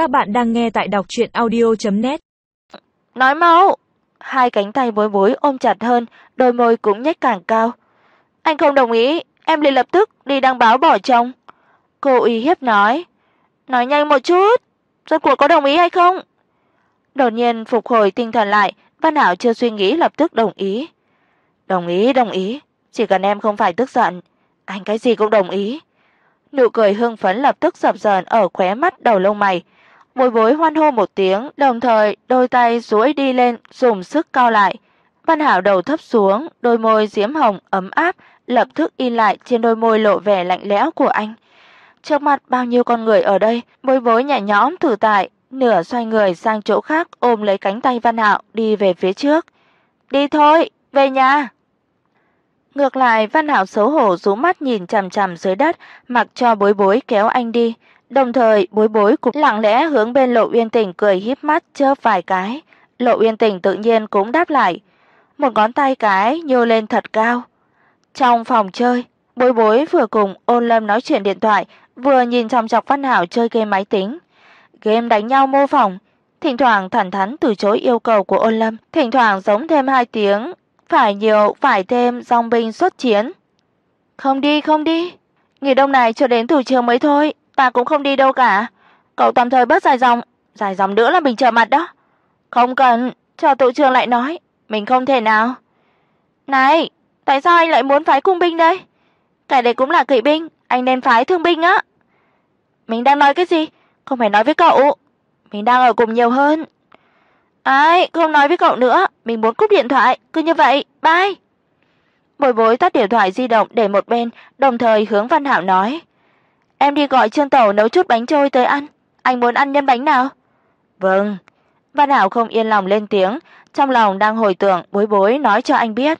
Các bạn đang nghe tại đọc audio net Nói mau. Hai cánh tay bối bối ôm chặt hơn, đôi môi cũng nhếch càng cao. Anh không đồng ý, em liền lập tức đi đăng báo bỏ chồng. Cô uy hiếp nói. Nói nhanh một chút, rốt cuộc có đồng ý hay không? Đột nhiên phục hồi tinh thần lại, Văn Hảo chưa suy nghĩ lập tức đồng ý. Đồng ý, đồng ý, chỉ cần em không phải tức giận, anh cái gì cũng đồng ý. Nụ cười hưng phấn lập tức dập dờn ở khóe mắt đầu lông mày. Bối Bối hoan hô một tiếng, đồng thời đôi tay duỗi đi lên, dùng sức cao lại. Văn Hạo đầu thấp xuống, đôi môi diễm hồng ấm áp lập tức in lại trên đôi môi lộ vẻ lạnh lẽo của anh. Trước mặt bao nhiêu con người ở đây, Bối Bối nhẹ nhõm thử tại, nửa xoay người sang chỗ khác ôm lấy cánh tay Văn Hạo đi về phía trước. "Đi thôi, về nhà." Ngược lại, Văn Hạo xấu hổ rũ mắt nhìn chằm chằm dưới đất, mặc cho Bối Bối kéo anh đi, đồng thời Bối Bối cũng lặng lẽ hướng bên Lộ Uyên Tình cười híp mắt chớp vài cái. Lộ Uyên Tình tự nhiên cũng đáp lại, một ngón tay cái nhô lên thật cao. Trong phòng chơi, Bối Bối vừa cùng Ôn Lâm nói chuyện điện thoại, vừa nhìn chằm chằm Văn hảo chơi game máy tính. Game đánh nhau mô phỏng, thỉnh thoảng thẳng thắn từ chối yêu cầu của Ôn Lâm, thỉnh thoảng giống thêm hai tiếng, phải nhiều, phải thêm dòng binh xuất chiến. Không đi, không đi. Nghỉ đông này cho đến từ chiều mới thôi, ta cũng không đi đâu cả. Cậu tạm thời bớt dài dòng, dài dòng nữa là mình trở mặt đó. Không cần, cho tổ trưởng lại nói, mình không thể nào. Này, tại sao anh lại muốn phái cung binh đây? Cái này cũng là kỵ binh, anh nên phái thương binh á. Mình đang nói cái gì? Không phải nói với cậu. Mình đang ở cùng nhiều hơn. Ai, không nói với cậu nữa, mình muốn cúp điện thoại, cứ như vậy, bye. Bồi Bối tắt điện thoại di động để một bên, đồng thời hướng Văn Hạo nói: "Em đi gọi Trương Tẩu nấu chút bánh trôi tới ăn, anh muốn ăn nhân bánh nào?" "Vâng." Văn Hạo không yên lòng lên tiếng, trong lòng đang hồi tưởng Bối Bối nói cho anh biết,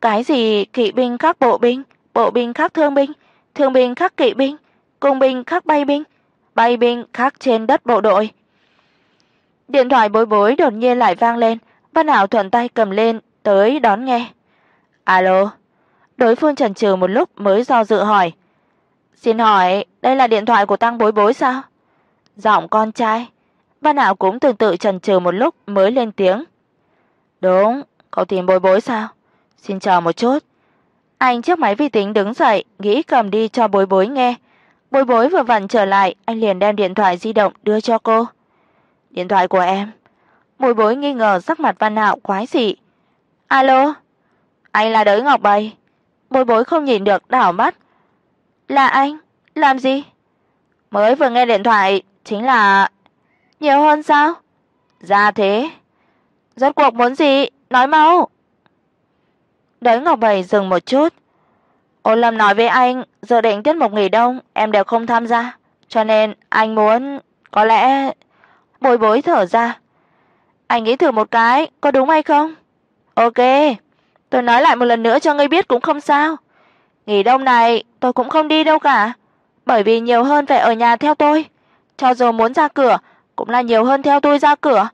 cái gì kỵ binh khác bộ binh, bộ binh khác thương binh, thương binh khác kỵ binh, cung binh khác bay binh, bay binh khác trên đất bộ đội. Điện thoại Bối Bối đột nhiên lại vang lên, Văn Hạo thuận tay cầm lên tới đón nghe. "Alo." Đối phương chần chừ một lúc mới do dự hỏi. "Xin hỏi, đây là điện thoại của Tăng Bối Bối sao?" Giọng con trai. Văn Hạo cũng tương tự chần chừ một lúc mới lên tiếng. "Đúng, cậu tìm Bối Bối sao? Xin chờ một chút." Anh chiếc máy vi tính đứng dậy, nghĩ cầm đi cho Bối Bối nghe. Bối Bối vừa vặn trở lại, anh liền đem điện thoại di động đưa cho cô. "Điện thoại của em." Bối Bối nghi ngờ sắc mặt Văn Hạo quái dị. "Alo, anh là Đới Ngọc Bay." Bối Bối không nhìn được đảo mắt. "Là anh? Làm gì?" "Mới vừa nghe điện thoại, chính là nhiều hơn sao?" "Ra thế." "Rốt cuộc muốn gì? Nói mau." Đới Ngọc bảy dừng một chút. Ô Lâm nói với anh, giờ định tiết mục nghỉ đông em đều không tham gia, cho nên anh muốn có lẽ bồi Bối thở ra. Anh nghĩ thử một cái, có đúng hay không? Ok, tôi nói lại một lần nữa cho ngươi biết cũng không sao. Nghỉ đông này tôi cũng không đi đâu cả, bởi vì nhiều hơn phải ở nhà theo tôi, cho dù muốn ra cửa cũng là nhiều hơn theo tôi ra cửa.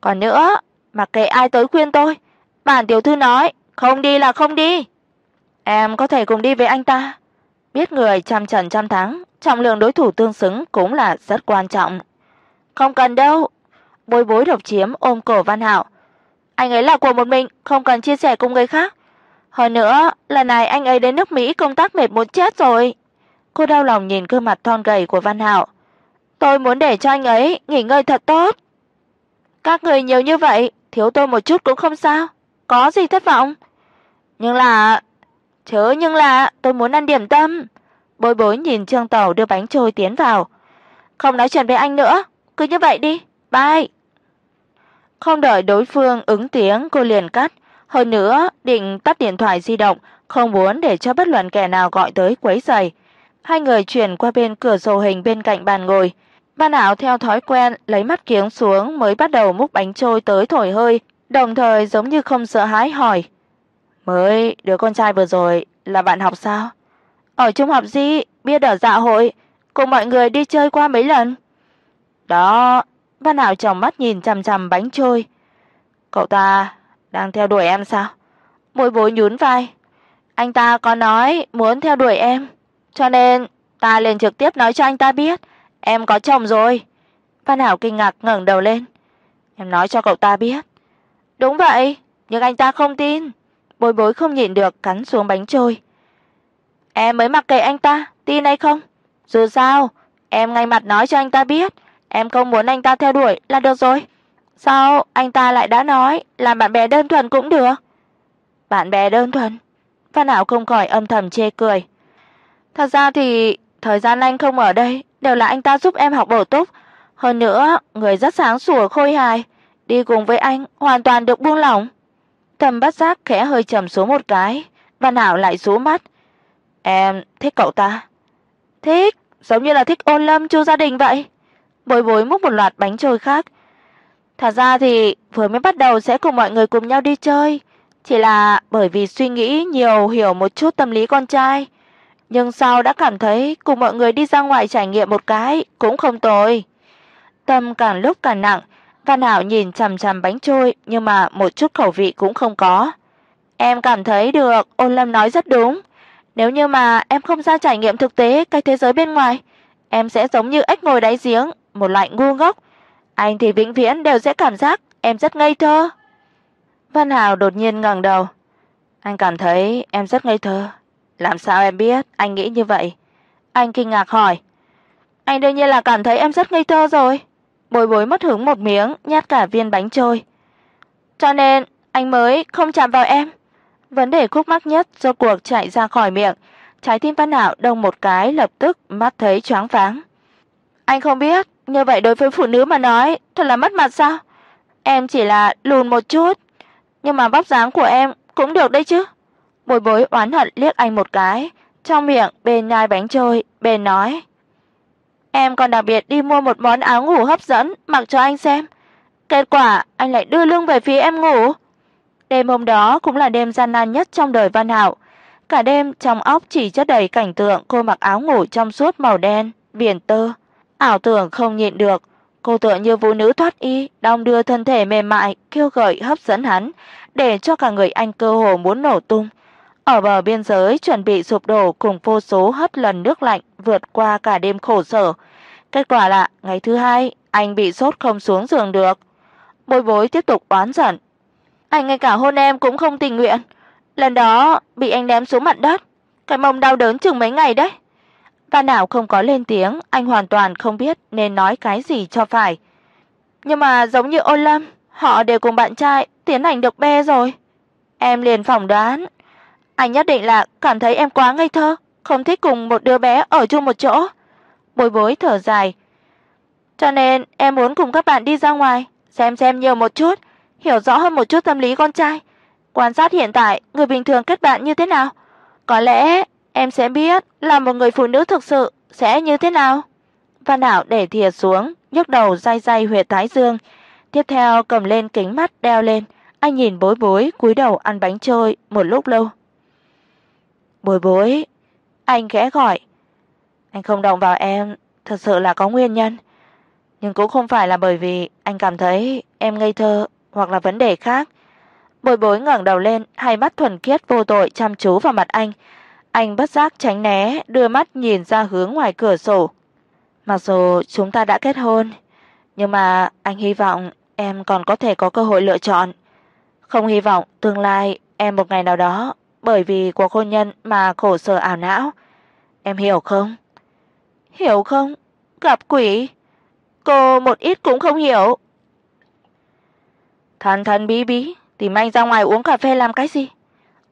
Còn nữa, mặc kệ ai tới khuyên tôi, bản tiểu thư nói, không đi là không đi. Em có thể cùng đi với anh ta. Biết người trăm trận trăm thắng, trọng lượng đối thủ tương xứng cũng là rất quan trọng. Không cần đâu. Bối Bối độc chiếm ôm cổ Văn Hạo. Anh ấy là của một mình, không cần chia sẻ cùng người khác. Hơn nữa, lần này anh ấy đến nước Mỹ công tác mệt muốn chết rồi. Cô đau lòng nhìn gương mặt thon gầy của Văn Hạo. Tôi muốn để cho anh ấy nghỉ ngơi thật tốt. Các người nhiều như vậy, thiếu tôi một chút cũng không sao, có gì thất vọng. Nhưng là chớ nhưng là tôi muốn ăn điểm tâm. Bối Bối nhìn Trương Tẩu đưa bánh trôi tiến vào. Không nói chuyện với anh nữa, cứ như vậy đi, bye. Không đợi đối phương ứng tiếng, cô liền cắt, hơn nữa định tắt điện thoại di động, không muốn để cho bất luận kẻ nào gọi tới quấy rầy. Hai người chuyển qua bên cửa sổ hình bên cạnh bàn ngồi. ba Ảo theo thói quen lấy mắt kiếng xuống mới bắt đầu múc bánh trôi tới thổi hơi, đồng thời giống như không sợ hãi hỏi: "Mới đứa con trai vừa rồi là bạn học sao?" "Ở trung học gì, biết ở dạ hội, cùng mọi người đi chơi qua mấy lần." "Đó." ba Hạo tròng mắt nhìn chằm chằm bánh trôi. "Cậu ta đang theo đuổi em sao?" Môi Bối nhún vai. "Anh ta có nói muốn theo đuổi em, cho nên ta liền trực tiếp nói cho anh ta biết em có chồng rồi." Văn Hảo kinh ngạc ngẩng đầu lên. Em nói cho cậu ta biết. Đúng vậy, nhưng anh ta không tin. Bối Bối không nhịn được cắn xuống bánh trôi. Em mới mặc kệ anh ta, tin hay không? Dù sao, em ngay mặt nói cho anh ta biết, em không muốn anh ta theo đuổi là được rồi. Sao anh ta lại đã nói làm bạn bè đơn thuần cũng được? Bạn bè đơn thuần? Văn Hạo không khỏi âm thầm chê cười. Thật ra thì thời gian anh không ở đây đều là anh ta giúp em học bổ túc, hơn nữa người rất sáng sủa khôi hài, đi cùng với anh hoàn toàn được buông lỏng. Tầm Bất Giác khẽ hơi trầm xuống một cái, Văn Hạo lại rũ mắt. Em thích cậu ta? Thích, giống như là thích Ôn Lâm Chu gia đình vậy. Bối Bối múc một loạt bánh trôi khác. Thật ra thì vừa mới bắt đầu sẽ cùng mọi người cùng nhau đi chơi, chỉ là bởi vì suy nghĩ nhiều hiểu một chút tâm lý con trai, nhưng sau đã cảm thấy cùng mọi người đi ra ngoài trải nghiệm một cái cũng không tồi. Tâm càng lúc càng nặng, Văn Hạo nhìn chằm chằm bánh trôi nhưng mà một chút khẩu vị cũng không có. Em cảm thấy được, Ôn Lâm nói rất đúng. Nếu như mà em không ra trải nghiệm thực tế cái thế giới bên ngoài, em sẽ giống như ếch ngồi đáy giếng, một loại ngu ngốc. Anh thì vĩnh viễn đều sẽ cảm giác em rất ngây thơ. Văn Hào đột nhiên ngẩng đầu. Anh cảm thấy em rất ngây thơ. Làm sao em biết anh nghĩ như vậy? Anh kinh ngạc hỏi. Anh đương nhiên là cảm thấy em rất ngây thơ rồi. Bồi Bối mất hứng một miếng, nhát cả viên bánh trôi. Cho nên anh mới không chạm vào em. Vấn đề khúc mắc nhất do cuộc chạy ra khỏi miệng, trái tim Văn Hạo đông một cái lập tức mắt thấy choáng váng. Anh không biết, như vậy đối với phụ nữ mà nói, thật là mất mặt sao? Em chỉ là lùn một chút, nhưng mà vóc dáng của em cũng được đấy chứ. bồi Bối oán hận liếc anh một cái, trong miệng bên nhai bánh trôi, bên nói: Em còn đặc biệt đi mua một món áo ngủ hấp dẫn mặc cho anh xem. Kết quả anh lại đưa lưng về phía em ngủ. Đêm hôm đó cũng là đêm gian nan nhất trong đời Văn Hạo. Cả đêm trong óc chỉ chất đầy cảnh tượng cô mặc áo ngủ trong suốt màu đen, viền tơ. Ảo tưởng không nhịn được, cô tựa như vũ nữ thoát y, đong đưa thân thể mềm mại, kêu gợi hấp dẫn hắn, để cho cả người anh cơ hồ muốn nổ tung. Ở bờ biên giới chuẩn bị sụp đổ cùng vô số hất lần nước lạnh vượt qua cả đêm khổ sở. Kết quả là ngày thứ hai, anh bị sốt không xuống giường được. Bối Bối tiếp tục oán giận. Anh ngay cả hôn em cũng không tình nguyện. Lần đó bị anh ném xuống mặt đất, cái mông đau đớn chừng mấy ngày đấy. Văn nào không có lên tiếng, anh hoàn toàn không biết nên nói cái gì cho phải. Nhưng mà giống như Ôn Lâm, họ đều cùng bạn trai tiến hành được bê rồi. Em liền phỏng đoán, anh nhất định là cảm thấy em quá ngây thơ, không thích cùng một đứa bé ở chung một chỗ. Bối Bối thở dài. Cho nên em muốn cùng các bạn đi ra ngoài, xem xem nhiều một chút, hiểu rõ hơn một chút tâm lý con trai, quan sát hiện tại người bình thường kết bạn như thế nào. Có lẽ em sẽ biết là một người phụ nữ thực sự sẽ như thế nào. Văn Hạo để thìa xuống, nhấc đầu day day huyệt thái dương, tiếp theo cầm lên kính mắt đeo lên, anh nhìn Bối Bối cúi đầu ăn bánh trôi một lúc lâu. "Bối Bối." Anh khẽ gọi. Anh không động vào em, thật sự là có nguyên nhân, nhưng cũng không phải là bởi vì anh cảm thấy em ngây thơ hoặc là vấn đề khác. Bối Bối ngẩng đầu lên, hai mắt thuần khiết vô tội chăm chú vào mặt anh. Anh bất giác tránh né, đưa mắt nhìn ra hướng ngoài cửa sổ. Mặc dù chúng ta đã kết hôn, nhưng mà anh hy vọng em còn có thể có cơ hội lựa chọn. Không hy vọng tương lai em một ngày nào đó bởi vì cuộc hôn nhân mà khổ sở ảo não. Em hiểu không? Hiểu không? Gặp quỷ. Cô một ít cũng không hiểu. Thần thần bí bí, tìm anh ra ngoài uống cà phê làm cái gì?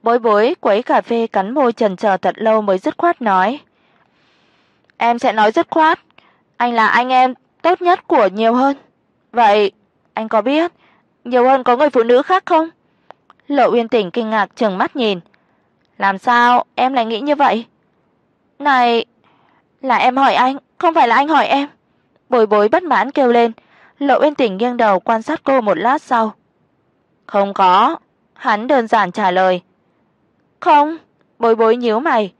Bối Bối quấy cà phê cắn môi chần chờ thật lâu mới dứt khoát nói. Em sẽ nói dứt khoát, anh là anh em tốt nhất của nhiều hơn. Vậy anh có biết nhiều hơn có người phụ nữ khác không? Lộ Uyên Tỉnh kinh ngạc trừng mắt nhìn. Làm sao em lại nghĩ như vậy? Này, là em hỏi anh, không phải là anh hỏi em. Bối Bối bất mãn kêu lên. Lộ Uyên Tỉnh nghiêng đầu quan sát cô một lát sau. Không có, hắn đơn giản trả lời. Không, Bối Bối nhíu mày.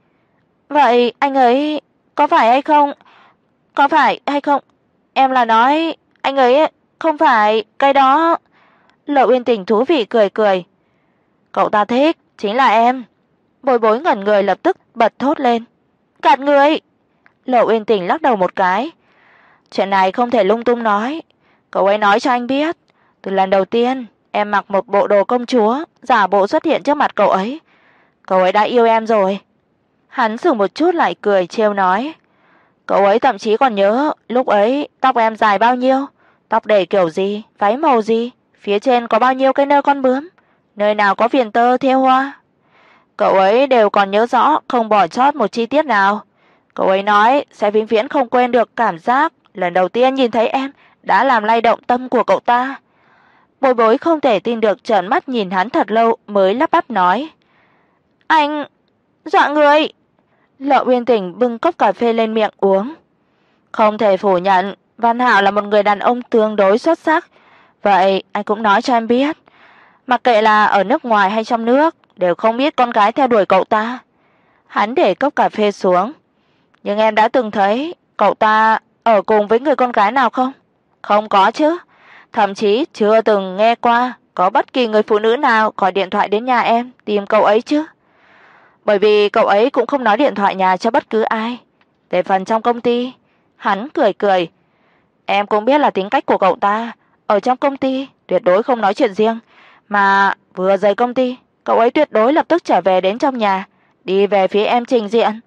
Vậy anh ấy có phải hay không? Có phải hay không? Em là nói anh ấy không phải cái đó. Lộ Uyên tình thú vị cười cười. Cậu ta thích chính là em. Bối Bối ngẩn người lập tức bật thốt lên. Cạn người. Lộ Uyên Tình lắc đầu một cái. chuyện này không thể lung tung nói. Cậu ấy nói cho anh biết, từ lần đầu tiên em mặc một bộ đồ công chúa, giả bộ xuất hiện trước mặt cậu ấy, cậu ấy đã yêu em rồi." Hắn dừng một chút lại cười trêu nói, "Cậu ấy thậm chí còn nhớ lúc ấy tóc em dài bao nhiêu, tóc để kiểu gì, váy màu gì, phía trên có bao nhiêu cái nơ con bướm, nơi nào có viền tơ thêu hoa." Cậu ấy đều còn nhớ rõ, không bỏ sót một chi tiết nào. Cậu ấy nói sẽ vĩnh viễn không quên được cảm giác lần đầu tiên nhìn thấy em đã làm lay động tâm của cậu ta. Bối Bối không thể tin được trợn mắt nhìn hắn thật lâu mới lắp bắp nói: "Anh dọa người." Lộ Uyên Tỉnh bưng cốc cà phê lên miệng uống. Không thể phủ nhận, Văn Hạo là một người đàn ông tương đối xuất sắc, vậy anh cũng nói cho em biết, mặc kệ là ở nước ngoài hay trong nước, đều không biết con gái theo đuổi cậu ta. Hắn để cốc cà phê xuống. Nhưng em đã từng thấy cậu ta ở cùng với người con gái nào không? Không có chứ. Thậm chí chưa từng nghe qua có bất kỳ người phụ nữ nào gọi điện thoại đến nhà em tìm cậu ấy chứ. Bởi vì cậu ấy cũng không nói điện thoại nhà cho bất cứ ai. Về phần trong công ty, hắn cười cười. Em cũng biết là tính cách của cậu ta, ở trong công ty tuyệt đối không nói chuyện riêng, mà vừa rời công ty, cậu ấy tuyệt đối lập tức trở về đến trong nhà, đi về phía em trình diện.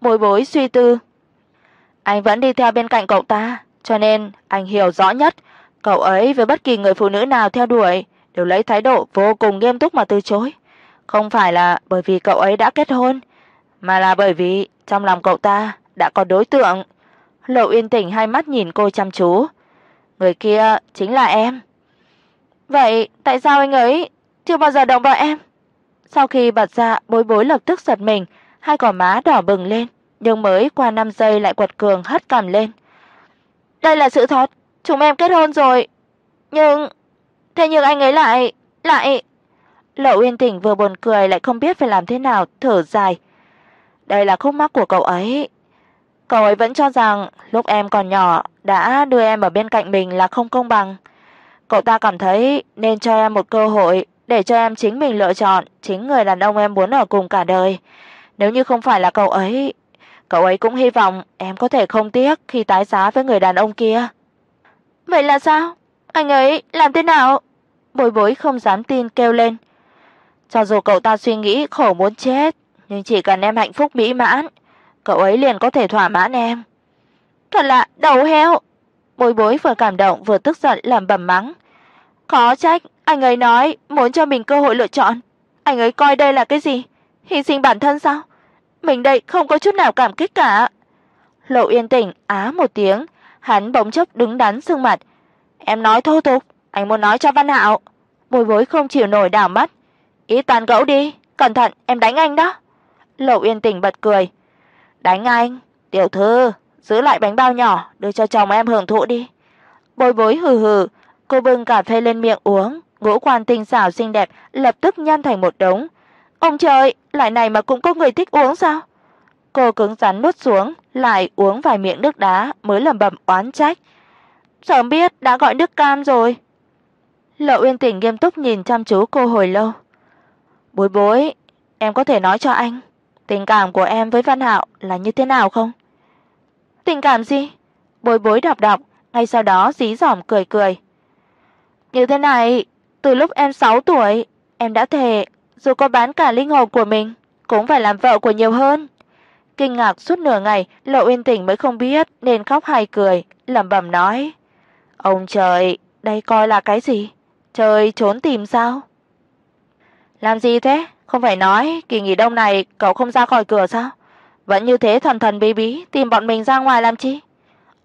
Bối Bối suy tư. Anh vẫn đi theo bên cạnh cậu ta, cho nên anh hiểu rõ nhất, cậu ấy với bất kỳ người phụ nữ nào theo đuổi đều lấy thái độ vô cùng nghiêm túc mà từ chối. Không phải là bởi vì cậu ấy đã kết hôn, mà là bởi vì trong lòng cậu ta đã có đối tượng. Lộ Uyên Tỉnh hai mắt nhìn cô chăm chú. Người kia chính là em. Vậy tại sao anh ấy chưa bao giờ động vào em? Sau khi bật ra, Bối Bối lập tức giật mình, hai gò má đỏ bừng lên, nhưng mới qua 5 giây lại quật cường hất cằm lên. Đây là sự thật, chúng em kết hôn rồi. Nhưng thế nhưng anh ấy lại lại Lộ Uyên Tỉnh vừa buồn cười lại không biết phải làm thế nào, thở dài. Đây là khúc mắc của cậu ấy. Cậu ấy vẫn cho rằng lúc em còn nhỏ đã đưa em ở bên cạnh mình là không công bằng. Cậu ta cảm thấy nên cho em một cơ hội để cho em chính mình lựa chọn chính người đàn ông em muốn ở cùng cả đời. Nếu như không phải là cậu ấy, cậu ấy cũng hy vọng em có thể không tiếc khi tái giá với người đàn ông kia. Vậy là sao? Anh ấy làm thế nào? Bối Bối không dám tin kêu lên. Cho dù cậu ta suy nghĩ khổ muốn chết, nhưng chỉ cần em hạnh phúc mỹ mãn, cậu ấy liền có thể thỏa mãn em. Thật là đầu heo. Bối Bối vừa cảm động vừa tức giận làm bầm mắng. Khó trách anh ấy nói muốn cho mình cơ hội lựa chọn. Anh ấy coi đây là cái gì? Hy sinh bản thân sao? Mình đây không có chút nào cảm kích cả. Lộ Yên Tỉnh á một tiếng, hắn bỗng chốc đứng đắn sưng mặt. Em nói thô tục, anh muốn nói cho Văn Hạo. Bối Bối không chịu nổi đảo mắt. Ý toàn gẫu đi, cẩn thận em đánh anh đó. Lậu Yên tình bật cười. Đánh anh, tiểu thư, giữ lại bánh bao nhỏ đưa cho chồng em hưởng thụ đi. Bối Bối hừ hừ, cô bưng cà phê lên miệng uống, ngũ quan tinh xảo xinh đẹp lập tức nhăn thành một đống. Ông trời, loại này mà cũng có người thích uống sao? Cô cứng rắn nuốt xuống, lại uống vài miệng nước đá mới lẩm bẩm oán trách. Sớm biết đã gọi nước cam rồi. Lộ Uyên Tỉnh nghiêm túc nhìn chăm chú cô hồi lâu. "Bối Bối, em có thể nói cho anh, tình cảm của em với Văn Hạo là như thế nào không?" "Tình cảm gì?" Bối Bối đọc đọc, ngay sau đó dí dỏm cười cười. "Như thế này, từ lúc em 6 tuổi, em đã thề dù có bán cả linh hồn của mình cũng phải làm vợ của nhiều hơn." Kinh ngạc suốt nửa ngày, Lộ Uyên Tỉnh mới không biết nên khóc hay cười, lẩm bẩm nói: "Ông trời, đây coi là cái gì? Trời trốn tìm sao?" "Làm gì thế? Không phải nói kỳ nghỉ đông này cậu không ra khỏi cửa sao? Vẫn như thế thần thần bí bí tìm bọn mình ra ngoài làm chi?"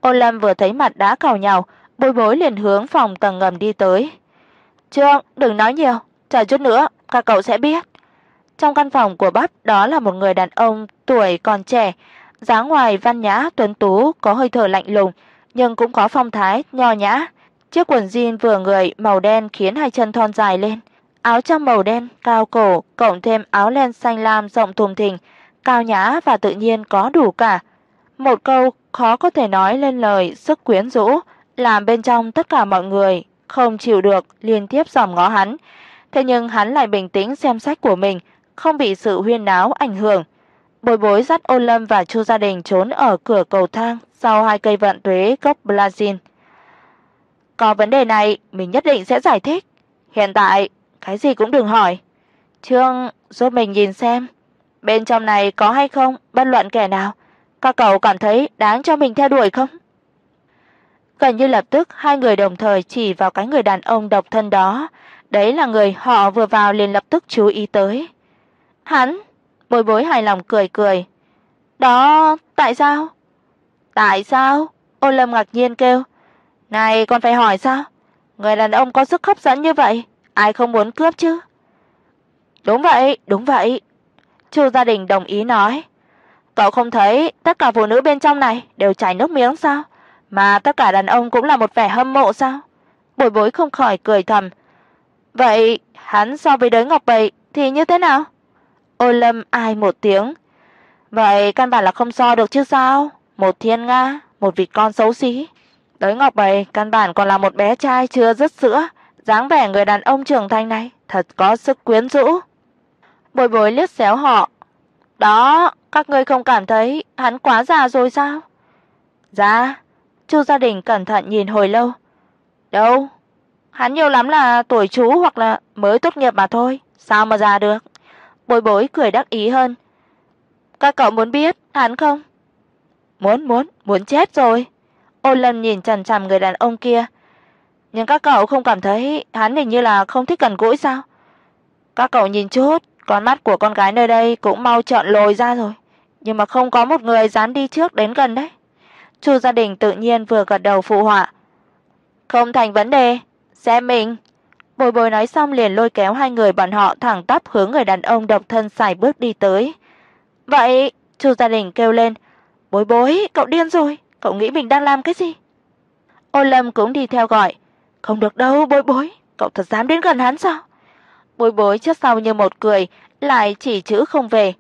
Ôn Lâm vừa thấy mặt đã cào nhào, bối bối liền hướng phòng tầng ngầm đi tới. "Trương, đừng nói nhiều, chờ chút nữa các cậu sẽ biết." Trong căn phòng của Bắp, đó là một người đàn ông tuổi còn trẻ, dáng ngoài văn nhã tuấn tú, có hơi thở lạnh lùng, nhưng cũng có phong thái nho nhã. Chiếc quần jean vừa người màu đen khiến hai chân thon dài lên, áo trong màu đen cao cổ, cộng thêm áo len xanh lam rộng thùng thình, cao nhã và tự nhiên có đủ cả. Một câu khó có thể nói lên lời sức quyến rũ, làm bên trong tất cả mọi người không chịu được liên tiếp dòm ngó hắn. Thế nhưng hắn lại bình tĩnh xem sách của mình, không bị sự huyên náo ảnh hưởng. Bồi Bối dắt Ôn Lâm và Chu gia đình trốn ở cửa cầu thang sau hai cây vạn tuế gốc Brazil. Có vấn đề này mình nhất định sẽ giải thích. Hiện tại cái gì cũng đừng hỏi. Trương giúp mình nhìn xem, bên trong này có hay không bất luận kẻ nào, các cậu cảm thấy đáng cho mình theo đuổi không? Gần như lập tức hai người đồng thời chỉ vào cái người đàn ông độc thân đó, đấy là người họ vừa vào liền lập tức chú ý tới. Hắn, Bối Bối hài lòng cười cười. "Đó, tại sao?" "Tại sao?" Ô Lâm ngạc nhiên kêu. "Này còn phải hỏi sao? Người đàn ông có sức hấp dẫn như vậy, ai không muốn cướp chứ?" "Đúng vậy, đúng vậy." Chu gia đình đồng ý nói. "Cậu không thấy tất cả phụ nữ bên trong này đều chảy nước miếng sao? Mà tất cả đàn ông cũng là một vẻ hâm mộ sao?" Bối Bối không khỏi cười thầm. "Vậy hắn so với Đới Ngọc Bệ thì như thế nào?" Ôi Lâm ai một tiếng. Vậy căn bản là không so được chứ sao? Một thiên nga, một vịt con xấu xí. Đới Ngọc Bầy căn bản còn là một bé trai chưa dứt sữa, dáng vẻ người đàn ông trưởng thành này thật có sức quyến rũ. Bồi Bồi liếc xéo họ. "Đó, các ngươi không cảm thấy hắn quá già rồi sao?" già Chu gia đình cẩn thận nhìn hồi lâu. "Đâu, hắn nhiều lắm là tuổi chú hoặc là mới tốt nghiệp mà thôi, sao mà già được?" bồi Bối cười đắc ý hơn. "Các cậu muốn biết hắn không?" "Muốn, muốn, muốn chết rồi." Ô Lâm nhìn chằm chằm người đàn ông kia. "Nhưng các cậu không cảm thấy hắn hình như là không thích gần gũi sao?" "Các cậu nhìn chút, con mắt của con gái nơi đây cũng mau trợn lồi ra rồi, nhưng mà không có một người dám đi trước đến gần đấy." Chu gia đình tự nhiên vừa gật đầu phụ họa. "Không thành vấn đề, xem mình." Bồi Bồi nói xong liền lôi kéo hai người bọn họ thẳng tắp hướng người đàn ông độc thân xài bước đi tới. "Vậy?" Chu gia đình kêu lên. "Bối Bối, cậu điên rồi, cậu nghĩ mình đang làm cái gì?" Ô Lâm cũng đi theo gọi. "Không được đâu, Bối Bối, cậu thật dám đến gần hắn sao?" Bối Bối trước sau như một cười, lại chỉ chữ không về.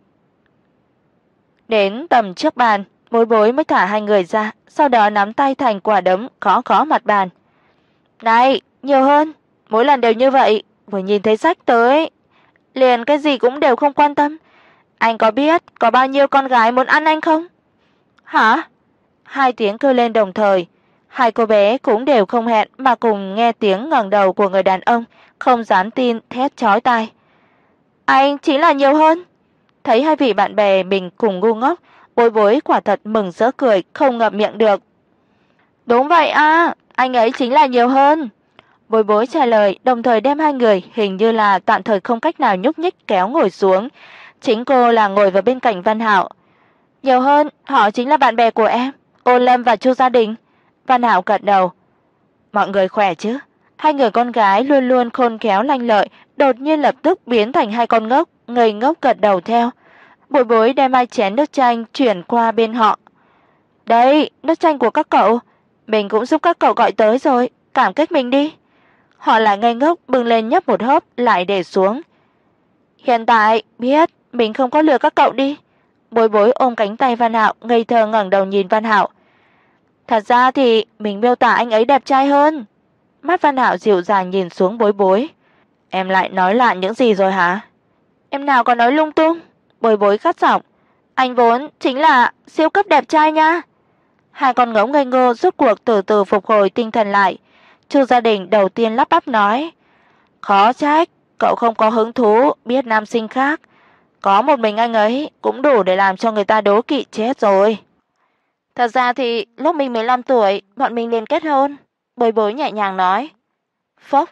Đến tầm trước bàn, Bối Bối mới thả hai người ra, sau đó nắm tay thành quả đấm khó khó mặt bàn. "Này, nhiều hơn." Mỗi lần đều như vậy, vừa nhìn thấy sách tới, liền cái gì cũng đều không quan tâm. Anh có biết có bao nhiêu con gái muốn ăn anh không? Hả? Hai tiếng kêu lên đồng thời, hai cô bé cũng đều không hẹn mà cùng nghe tiếng ngẩng đầu của người đàn ông, không dám tin thét chói tai. Anh chính là nhiều hơn. Thấy hai vị bạn bè mình cùng ngu ngốc, Bối Bối quả thật mừng rỡ cười không ngậm miệng được. Đúng vậy a, anh ấy chính là nhiều hơn. Bối Bối trả lời, đồng thời đem hai người hình như là tạm thời không cách nào nhúc nhích kéo ngồi xuống. Chính cô là ngồi vào bên cạnh Văn Hạo. Nhiều hơn, họ chính là bạn bè của em, Ôn Lâm và Chu gia đình. Văn Hạo gật đầu. Mọi người khỏe chứ? Hai người con gái luôn luôn khôn khéo lanh lợi, đột nhiên lập tức biến thành hai con ngốc, ngây ngốc gật đầu theo. Bối Bối đem hai chén nước chanh chuyển qua bên họ. "Đây, nước chanh của các cậu, mình cũng giúp các cậu gọi tới rồi, cảm kích mình đi." Họ lại ngây ngốc bưng lên nhấp một hớp lại để xuống. Hiện tại biết mình không có lừa các cậu đi. Bối Bối ôm cánh tay Văn Hạo, ngây thơ ngẩng đầu nhìn Văn Hạo. Thật ra thì mình miêu tả anh ấy đẹp trai hơn. Mắt Văn Hạo dịu dàng nhìn xuống Bối Bối. Em lại nói lại những gì rồi hả? Em nào có nói lung tung? Bối Bối cắt giọng. Anh vốn chính là siêu cấp đẹp trai nha. Hai con ngỗng ngây ngô rốt cuộc từ từ phục hồi tinh thần lại, Chu gia đình đầu tiên lắp bắp nói: "Khó trách, cậu không có hứng thú biết nam sinh khác, có một mình anh ấy cũng đủ để làm cho người ta đố kỵ chết rồi." Thật ra thì lúc mình 15 tuổi, bọn mình liền kết hôn, Bối Bối nhẹ nhàng nói. Phốc.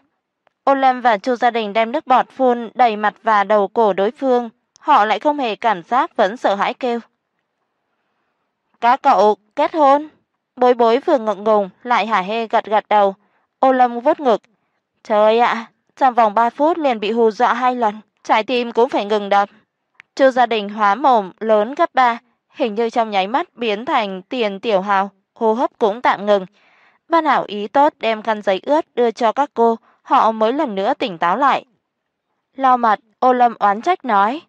Ôn Lâm và Chu gia đình đem nước bọt phun đầy mặt và đầu cổ đối phương, họ lại không hề cảm giác vẫn sợ hãi kêu. Các cậu kết hôn? Bối Bối vừa ngượng ngùng lại hả hê gật gật đầu, Ô Lâm vuốt ngực. Trời ạ, trong vòng 3 phút liền bị hù dọa hai lần, trái tim cũng phải ngừng đập. Chu gia đình hóa mồm lớn gấp ba hình như trong nháy mắt biến thành tiền tiểu hào, hô hấp cũng tạm ngừng. Ban Hảo ý tốt đem khăn giấy ướt đưa cho các cô, họ mới lần nữa tỉnh táo lại. Lau mặt, Ô Lâm oán trách nói: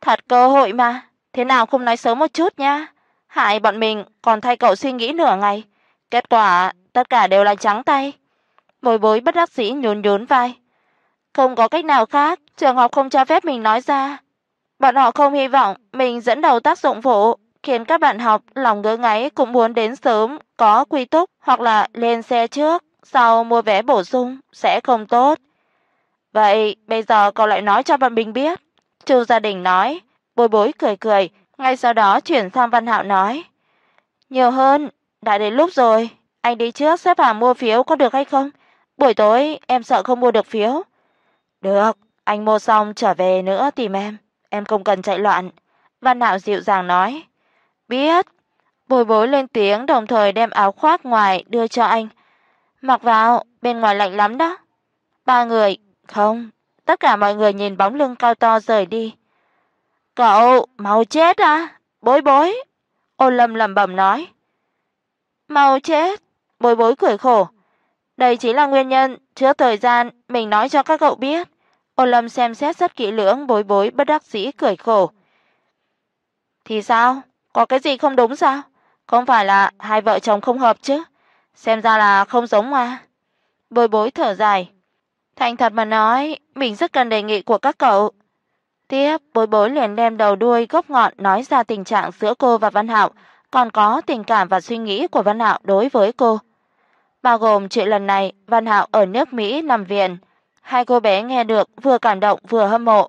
"Thật cơ hội mà, thế nào không nói sớm một chút nha, hại bọn mình còn thay cậu suy nghĩ nửa ngày, kết quả tất cả đều là trắng tay." Bối Bối bất đắc dĩ nhún nhún vai. Không có cách nào khác, trường học không cho phép mình nói ra. Bọn họ không hy vọng mình dẫn đầu tác dụng phụ, khiến các bạn học lòng ngứa ngáy cũng muốn đến sớm có quy túc hoặc là lên xe trước, sau mua vé bổ sung sẽ không tốt. Vậy bây giờ cậu lại nói cho bọn mình biết." Chu gia đình nói, Bối Bối cười cười, ngay sau đó chuyển sang Văn Hạo nói: "Nhiều hơn, đã đến lúc rồi, anh đi trước xếp hàng mua phiếu có được hay không? Buổi tối em sợ không mua được phiếu." "Được, anh mua xong trở về nữa tìm em, em không cần chạy loạn." Văn Nạo dịu dàng nói. "Biết." Bồi Bối lên tiếng đồng thời đem áo khoác ngoài đưa cho anh. "Mặc vào, bên ngoài lạnh lắm đó." Ba người, không, tất cả mọi người nhìn bóng lưng cao to rời đi. "Cậu, mau chết à? Bối Bối." Ô Lâm lẩm bẩm nói. "Mau chết." Bối Bối cười khổ. Đây chỉ là nguyên nhân trước thời gian mình nói cho các cậu biết. Ô Lâm xem xét rất kỹ lưỡng, Bối Bối bất đắc dĩ cười khổ. Thì sao? Có cái gì không đúng sao? Không phải là hai vợ chồng không hợp chứ? Xem ra là không giống mà. Bối Bối thở dài. Thành thật mà nói, mình rất cần đề nghị của các cậu. Tiếp, Bối Bối liền đem đầu đuôi gốc ngọn nói ra tình trạng giữa cô và Văn Hạo, còn có tình cảm và suy nghĩ của Văn Hạo đối với cô. Bao gồm chuyện lần này Văn Hạo ở nước Mỹ nằm viện, hai cô bé nghe được vừa cảm động vừa hâm mộ.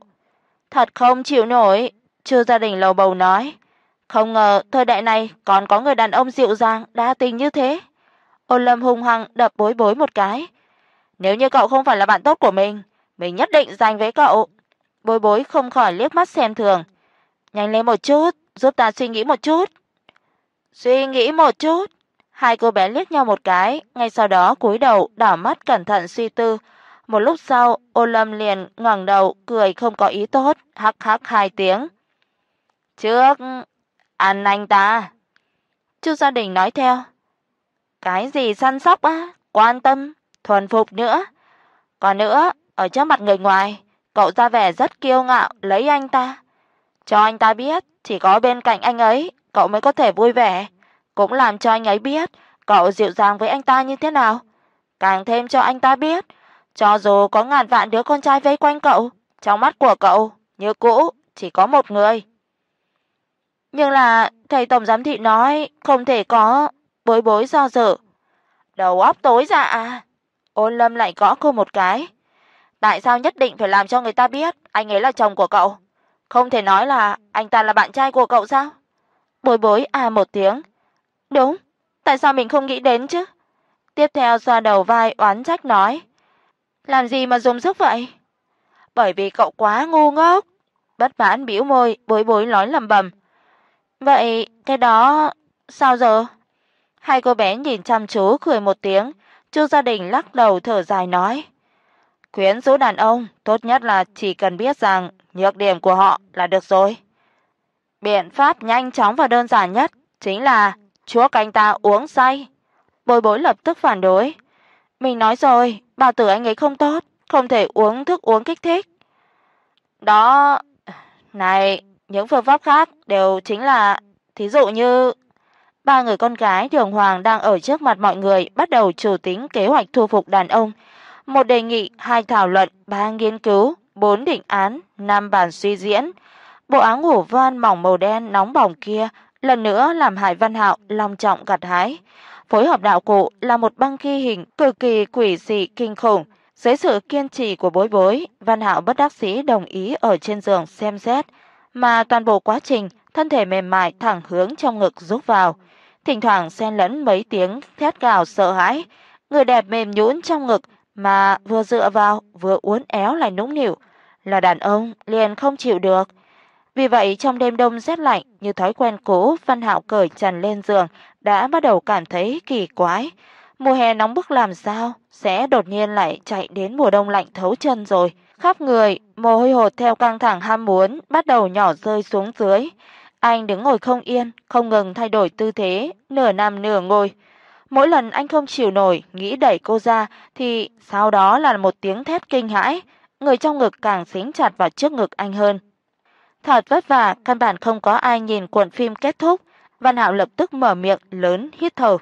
Thật không chịu nổi, Chu gia đình lầu bầu nói. Không ngờ thời đại này còn có người đàn ông dịu dàng, đa tình như thế. Ôn Lâm hung hăng đập Bối Bối một cái. Nếu như cậu không phải là bạn tốt của mình, mình nhất định giành với cậu. Bối Bối không khỏi liếc mắt xem thường. Nhanh lên một chút, giúp ta suy nghĩ một chút. Suy nghĩ một chút. Hai cô bé liếc nhau một cái, ngay sau đó cúi đầu đảo mắt cẩn thận suy tư. Một lúc sau, ô Lâm liền ngẩng đầu, cười không có ý tốt, hắc hắc hai tiếng. "Trước ăn anh ta." Chu gia đình nói theo. "Cái gì săn sóc á, quan tâm, thuần phục nữa. Còn nữa, ở trước mặt người ngoài, cậu ra vẻ rất kiêu ngạo lấy anh ta. Cho anh ta biết, chỉ có bên cạnh anh ấy cậu mới có thể vui vẻ, cũng làm cho anh ấy biết cậu dịu dàng với anh ta như thế nào, càng thêm cho anh ta biết, cho dù có ngàn vạn đứa con trai vây quanh cậu, trong mắt của cậu như cũ chỉ có một người. Nhưng là thầy tổng giám thị nói không thể có, Bối Bối do dự. Đầu óc tối dạ à? Ôn Lâm lại gõ cô một cái. Tại sao nhất định phải làm cho người ta biết anh ấy là chồng của cậu? Không thể nói là anh ta là bạn trai của cậu sao? Bối Bối à một tiếng. Đúng, tại sao mình không nghĩ đến chứ? Tiếp theo xoa đầu vai oán trách nói. Làm gì mà dùng sức vậy? Bởi vì cậu quá ngu ngốc. Bất mãn bĩu môi, Bối Bối nói lẩm bẩm. Vậy cái đó sao giờ? Hai cô bé nhìn chăm chú cười một tiếng, Chu gia đình lắc đầu thở dài nói: "Quyến rũ đàn ông, tốt nhất là chỉ cần biết rằng nhược điểm của họ là được rồi." Biện pháp nhanh chóng và đơn giản nhất chính là chúa canh ta uống say. Bối Bối lập tức phản đối. Mình nói rồi, bao tử anh ấy không tốt, không thể uống thức uống kích thích. Đó, này, những phương pháp khác đều chính là thí dụ như ba người con gái Đường Hoàng đang ở trước mặt mọi người bắt đầu chủ tính kế hoạch thu phục đàn ông. Một đề nghị, hai thảo luận, ba nghiên cứu, bốn định án, năm bản suy diễn. Bộ áo ngủ van mỏng màu đen nóng bỏng kia lần nữa làm Hải Văn Hạo long trọng gặt hái. Phối hợp đạo cụ là một băng ghi hình cực kỳ quỷ dị kinh khủng. Dưới sự kiên trì của Bối Bối, Văn Hạo bất đắc dĩ đồng ý ở trên giường xem xét, mà toàn bộ quá trình thân thể mềm mại thẳng hướng trong ngực rúc vào, thỉnh thoảng xen lẫn mấy tiếng thét gào sợ hãi, người đẹp mềm nhũn trong ngực mà vừa dựa vào vừa uốn éo lại nũng nịu, là đàn ông liền không chịu được. Vì vậy trong đêm đông rét lạnh, như thói quen cũ, Văn Hạo cởi trần lên giường, đã bắt đầu cảm thấy kỳ quái. Mùa hè nóng bức làm sao sẽ đột nhiên lại chạy đến mùa đông lạnh thấu chân rồi. Khắp người, mồ hôi hột theo căng thẳng ham muốn bắt đầu nhỏ rơi xuống dưới. Anh đứng ngồi không yên, không ngừng thay đổi tư thế, nửa nằm nửa ngồi. Mỗi lần anh không chịu nổi, nghĩ đẩy cô ra thì sau đó là một tiếng thét kinh hãi, người trong ngực càng dính chặt vào trước ngực anh hơn. Thật vất vả, căn bản không có ai nhìn cuộn phim kết thúc, Văn Hạo lập tức mở miệng lớn hít thở.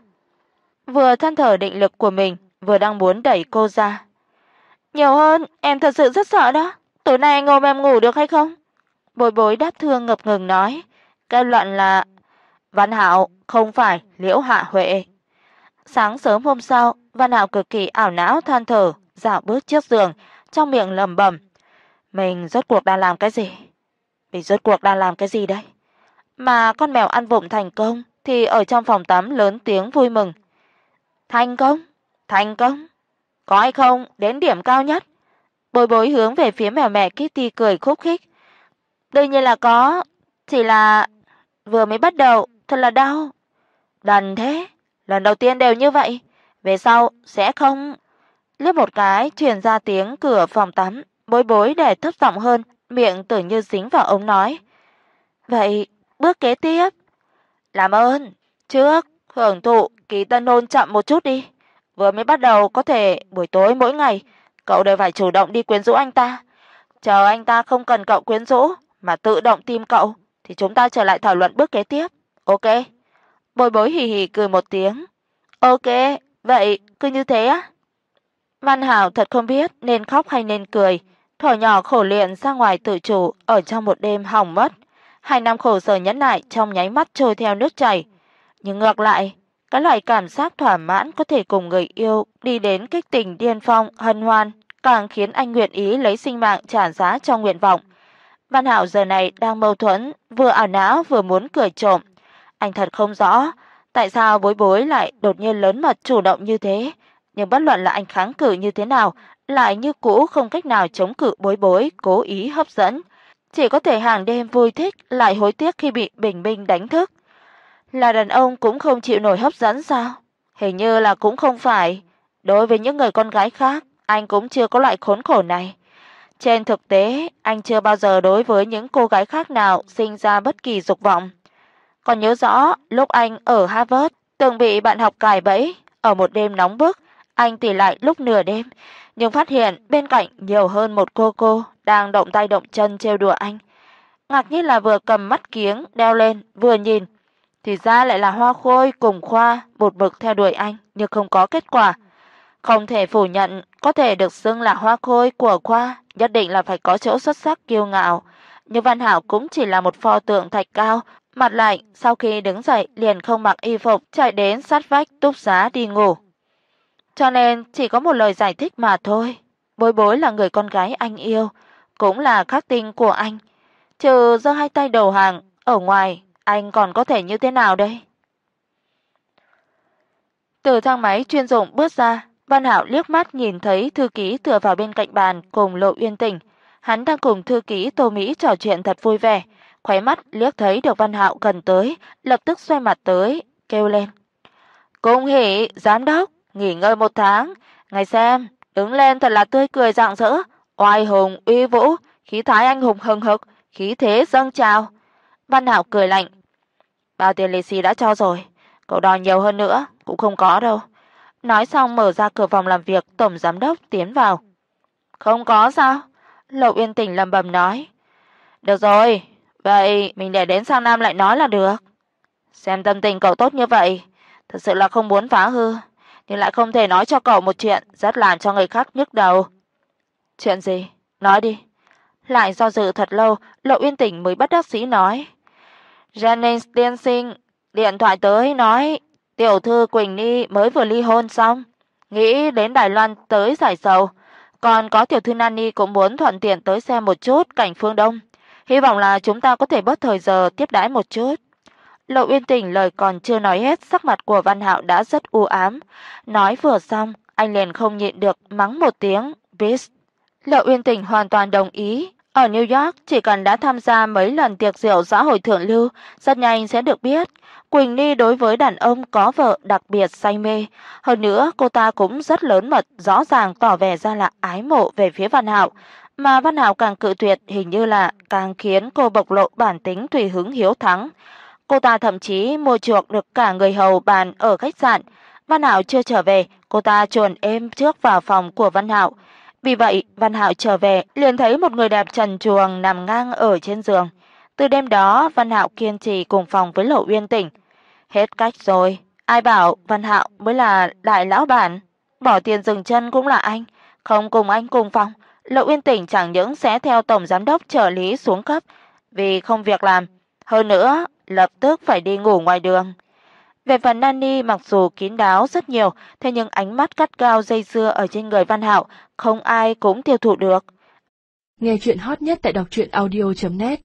Vừa than thở định lực của mình, vừa đang muốn đẩy cô ra. "Nhiều hơn, em thật sự rất sợ đó. Tối nay anh ôm em ngủ được hay không?" Bối Bối đáp thương ngập ngừng nói, kết luận là Văn Hạo không phải Liễu Hạ Huệ. Sáng sớm hôm sau, Văn Hạo cực kỳ ảo não than thở, dạo bước trước giường, trong miệng lẩm bẩm, mình rốt cuộc đang làm cái gì? Mình rốt cuộc đang làm cái gì đây? Mà con mèo ăn vụng thành công thì ở trong phòng tắm lớn tiếng vui mừng. Thành công, thành công. Có hay không đến điểm cao nhất? Bối Bối hướng về phía mèo mẹ Kitty cười khúc khích. Đương nhiên là có, chỉ là vừa mới bắt đầu thật là đau. Đần thế, lần đầu tiên đều như vậy, về sau sẽ không. Liếc một cái truyền ra tiếng cửa phòng tắm, Bối Bối để thấp giọng hơn, miệng tưởng như dính vào ống nói. Vậy, bước kế tiếp. Làm ơn, trước hưởng thụ kỳ tân hôn chậm một chút đi. Vừa mới bắt đầu có thể buổi tối mỗi ngày cậu đều phải chủ động đi quyến rũ anh ta. Chờ anh ta không cần cậu quyến rũ mà tự động tìm cậu thì chúng ta trở lại thảo luận bước kế tiếp. Ok. Bối Bối hì hì cười một tiếng. Ok, vậy cứ như thế á. Văn Hảo thật không biết nên khóc hay nên cười, thỏ nhỏ khổ luyện ra ngoài tự chủ ở trong một đêm hỏng mất. Hai năm khổ sở nhẫn nại trong nháy mắt trôi theo nước chảy. Nhưng ngược lại, cái loại cảm giác thỏa mãn có thể cùng người yêu đi đến kích tình điên phong hân hoan, càng khiến anh nguyện ý lấy sinh mạng trả giá cho nguyện vọng. Văn Hạo giờ này đang mâu thuẫn, vừa ảo não vừa muốn cười trộm. Anh thật không rõ tại sao Bối Bối lại đột nhiên lớn mật chủ động như thế, nhưng bất luận là anh kháng cự như thế nào, lại như cũ không cách nào chống cự Bối Bối cố ý hấp dẫn, chỉ có thể hàng đêm vui thích lại hối tiếc khi bị Bình Minh đánh thức. Là đàn ông cũng không chịu nổi hấp dẫn sao? Hình như là cũng không phải. Đối với những người con gái khác, anh cũng chưa có loại khốn khổ này. Trên thực tế, anh chưa bao giờ đối với những cô gái khác nào sinh ra bất kỳ dục vọng. Còn nhớ rõ, lúc anh ở Harvard từng bị bạn học cài bẫy, ở một đêm nóng bức, anh tỉ lại lúc nửa đêm, nhưng phát hiện bên cạnh nhiều hơn một cô cô đang động tay động chân trêu đùa anh. Ngạc nhiên là vừa cầm mắt kiếng đeo lên, vừa nhìn, thì ra lại là Hoa Khôi cùng Khoa một mực theo đuổi anh nhưng không có kết quả. Không thể phủ nhận, có thể được xưng là Hoa Khôi của Khoa, nhất định là phải có chỗ xuất sắc kiêu ngạo, nhưng Văn Hảo cũng chỉ là một pho tượng thạch cao, mặt lạnh, sau khi đứng dậy liền không mặc y phục, chạy đến sát vách túc xá đi ngủ. Cho nên chỉ có một lời giải thích mà thôi. Bối Bối là người con gái anh yêu, cũng là khắc tinh của anh. Trừ giơ hai tay đầu hàng, ở ngoài anh còn có thể như thế nào đây? Từ thang máy chuyên dụng bước ra, Văn Hạo liếc mắt nhìn thấy thư ký tựa vào bên cạnh bàn cùng Lộ Uyên Tình, hắn đang cùng thư ký Tô Mỹ trò chuyện thật vui vẻ, khóe mắt liếc thấy được Văn Hạo gần tới, lập tức xoay mặt tới, kêu lên: "Cung hỉ, giám đốc, nghỉ ngơi một tháng, ngài xem, đứng lên thật là tươi cười rạng rỡ, oai hùng uy vũ, khí thái anh hùng hừng hực, khí thế dâng trào." Văn Hạo cười lạnh, Bao tiền lì xì đã cho rồi, cậu đòi nhiều hơn nữa cũng không có đâu. Nói xong mở ra cửa phòng làm việc, tổng giám đốc tiến vào. Không có sao? Lậu Uyên Tình lẩm bẩm nói. Được rồi, vậy mình để đến sang năm lại nói là được. Xem tâm tình cậu tốt như vậy, thật sự là không muốn phá hư, nhưng lại không thể nói cho cậu một chuyện rất làm cho người khác nhức đầu. Chuyện gì? Nói đi. Lại do dự thật lâu, Lộ Uyên tỉnh mới bất đắc dĩ nói. Jennings tiên sinh điện thoại tới nói tiểu thư Quỳnh Ni mới vừa ly hôn xong, nghĩ đến Đài Loan tới giải sầu, còn có tiểu thư Nani cũng muốn thuận tiện tới xem một chút cảnh phương Đông, hy vọng là chúng ta có thể bớt thời giờ tiếp đãi một chút. Lộ Uyên Tình lời còn chưa nói hết, sắc mặt của Văn Hạo đã rất u ám, nói vừa xong, anh liền không nhịn được mắng một tiếng, "Bitch." Lộ Uyên Tình hoàn toàn đồng ý, ở New York, chỉ cần đã tham gia mấy lần tiệc rượu xã hội thượng lưu, rất nhanh sẽ được biết. Quỳnh Ni đối với đàn ông có vợ đặc biệt say mê, hơn nữa cô ta cũng rất lớn mật, rõ ràng tỏ vẻ ra là ái mộ về phía Văn Hạo, mà Văn Hạo càng cự tuyệt hình như là càng khiến cô bộc lộ bản tính tùy hứng hiếu thắng. Cô ta thậm chí mua chuộc được cả người hầu bàn ở khách sạn. Văn Hạo chưa trở về, cô ta chuồn êm trước vào phòng của Văn Hạo. Vì vậy, Văn Hạo trở về, liền thấy một người đẹp trần truồng nằm ngang ở trên giường. Từ đêm đó, Văn Hạo kiên trì cùng phòng với Lộ Uyên Tỉnh. Hết cách rồi, ai bảo Văn Hạo mới là đại lão bản, bỏ tiền dừng chân cũng là anh, không cùng anh cùng phòng. Lộ Uyên Tỉnh chẳng những sẽ theo tổng giám đốc trợ lý xuống cấp, vì không việc làm, hơn nữa lập tức phải đi ngủ ngoài đường. Về phần Nani mặc dù kín đáo rất nhiều, thế nhưng ánh mắt cắt gao dây dưa ở trên người Văn Hạo, không ai cũng tiêu thụ được. Nghe truyện hot nhất tại đọc truyện audio net